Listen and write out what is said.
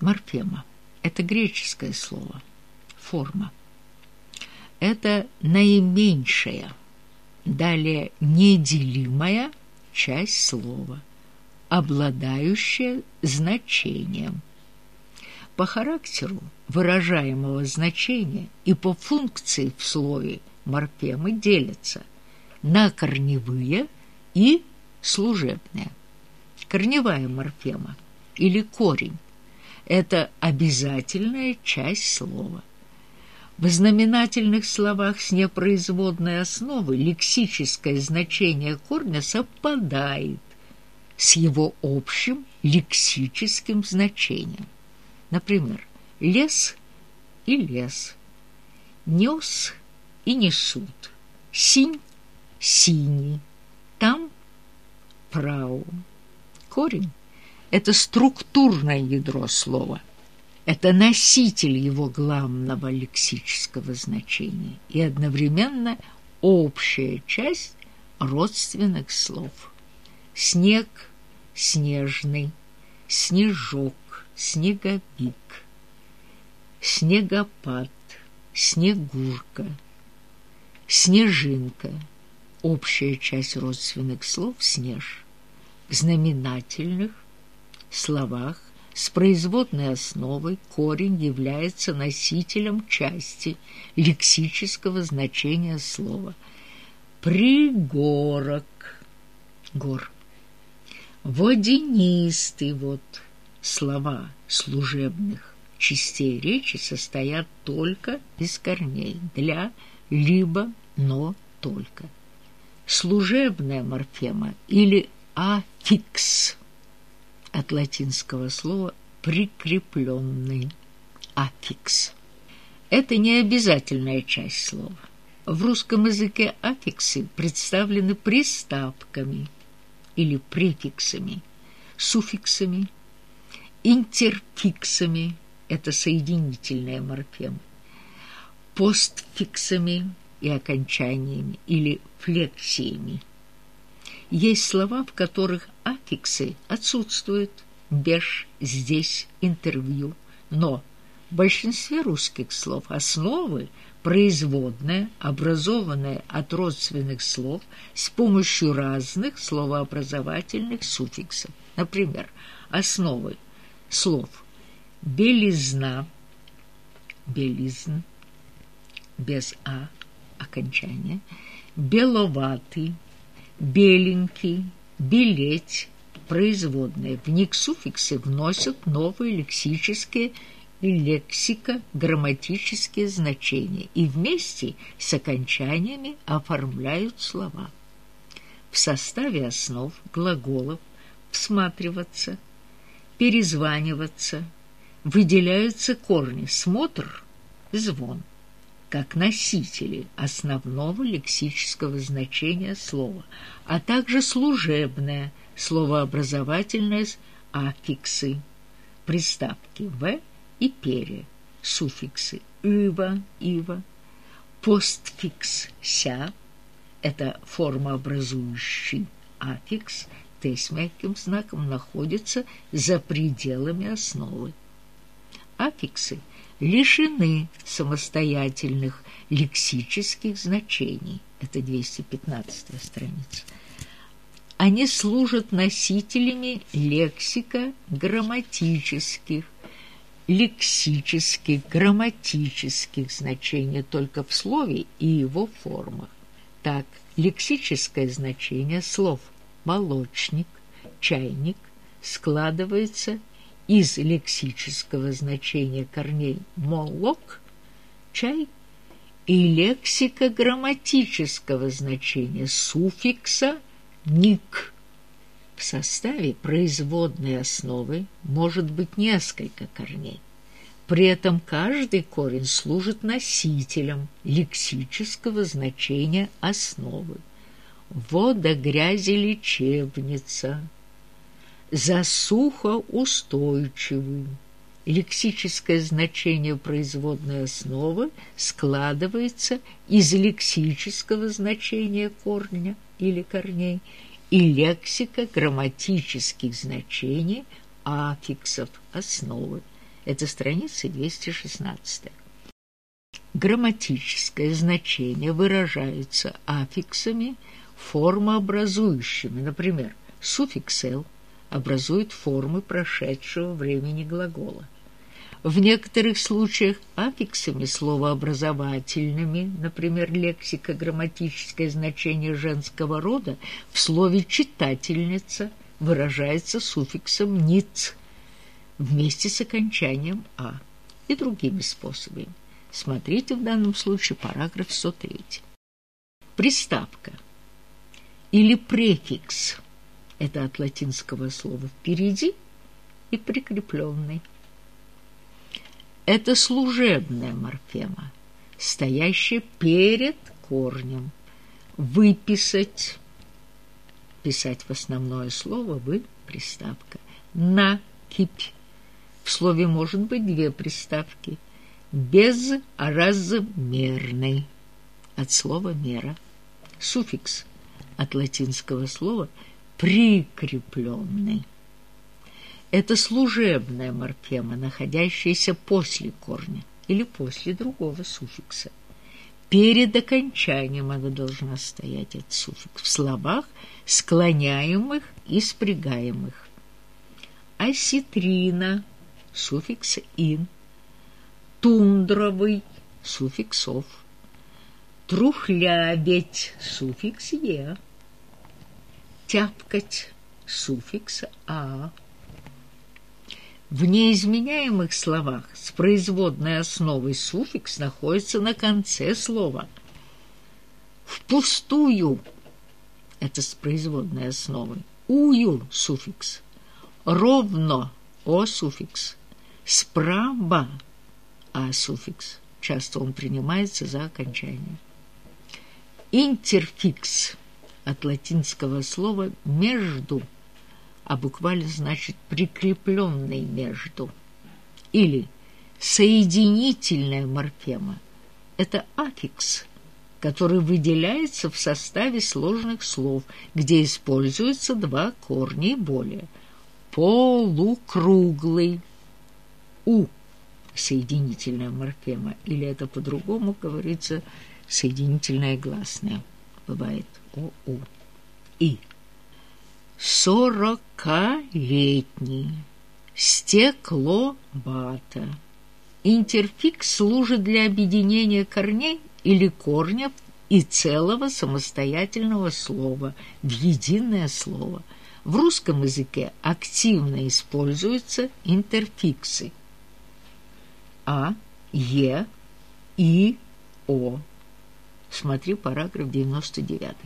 Морфема – это греческое слово, форма. Это наименьшая, далее неделимая часть слова, обладающая значением. По характеру выражаемого значения и по функции в слове морфемы делятся на корневые и служебные. Корневая морфема или корень – это обязательная часть слова. В знаменательных словах с непроизводной основы лексическое значение корня совпадает с его общим лексическим значением. Например, лес и лес, нес и несут, синь – синий, там – прау. Корень – это структурное ядро слова, это носитель его главного лексического значения и одновременно общая часть родственных слов. Снег – снежный, снежок, снеговик, снегопад, снегурка, снежинка – общая часть родственных слов «снеж». Знаменательных словах с производной основой корень является носителем части лексического значения слова. Пригорок – гор. Водянистый вот слова служебных частей речи состоят только из корней для, либо, но, только служебная морфема или аффикс от латинского слова «прикрепленный» аффикс. Это не обязательная часть слова. В русском языке аффиксы представлены приставками или префиксами, суффиксами, интерфиксами – это соединительная морфема, постфиксами – и окончаниями или флексиями. Есть слова, в которых аффиксы отсутствуют. Беж, здесь, интервью. Но в большинстве русских слов основы производная, образованная от родственных слов с помощью разных словообразовательных суффиксов. Например, основы слов белизна, белизн, без «а», окончания, беловатый, беленький, белеть, производные. В них суффиксы вносят новые лексические и лексико-грамматические значения и вместе с окончаниями оформляют слова. В составе основ глаголов «всматриваться», «перезваниваться» выделяются корни «смотр» «звон» как носители основного лексического значения слова, а также служебное, словообразовательное аффиксы, приставки «в» и «пере», суффиксы «ива», «ива», постфикс «ся» — это формообразующий аффикс, «т» с мягким знаком находится за пределами основы. Аффиксы — лишены самостоятельных лексических значений. Это 215 страница. Они служат носителями лексико-грамматических, лексических, грамматических значений только в слове и его формах. Так, лексическое значение слов «молочник», «чайник» складывается из лексического значения корней «молок» – чай и лексико-грамматического значения суффикса «ник». В составе производной основы может быть несколько корней. При этом каждый корень служит носителем лексического значения основы. Вода грязи лечебница – засухоустойчивый. Лексическое значение производной основы складывается из лексического значения корня или корней и лексико-грамматических значений аффиксов основы. Это страница 216. Грамматическое значение выражается аффиксами, формообразующими. Например, суффикс «л» образует формы прошедшего времени глагола. В некоторых случаях аффиксами словообразовательными, например, лексико-грамматическое значение женского рода в слове «читательница» выражается суффиксом «ниц» вместе с окончанием «а» и другими способами. Смотрите в данном случае параграф 103. Приставка или префикс – это от латинского слова «впереди» и «прикрепленный». Это служебная морфема, стоящая перед корнем. Выписать, писать в основное слово «вы» – приставка. На кипь. В слове может быть две приставки. Без размерной от слова «мера». Суффикс от латинского слова «прикрепленный». Это служебная морфема, находящаяся после корня или после другого суффикса. Перед окончанием она должна стоять от суффикс в словах склоняемых и спрягаемых. Осетрина, суффикс «ин», тундровый, суффикс «ов», трухлябеть, суффикс «е», тяпкать, суффикс «а», в неизменяемых словах с производной основой суффикс находится на конце слова. Впустую – это с производной основой. Ую – суффикс. Ровно – о суффикс. Справа – а суффикс. Часто он принимается за окончание. Интерфикс от латинского слова «между» – а буквально значит «прикрепленный между». Или соединительная морфема – это аффикс, который выделяется в составе сложных слов, где используются два корня и более. Полукруглый – у соединительная морфема, или это по-другому говорится соединительная гласная. Бывает о-у. И сорокалетний, стекло бата. Интерфикс служит для объединения корней или корня и целого самостоятельного слова в единое слово. В русском языке активно используются интерфиксы А, Е, И, О. Смотри параграф 99.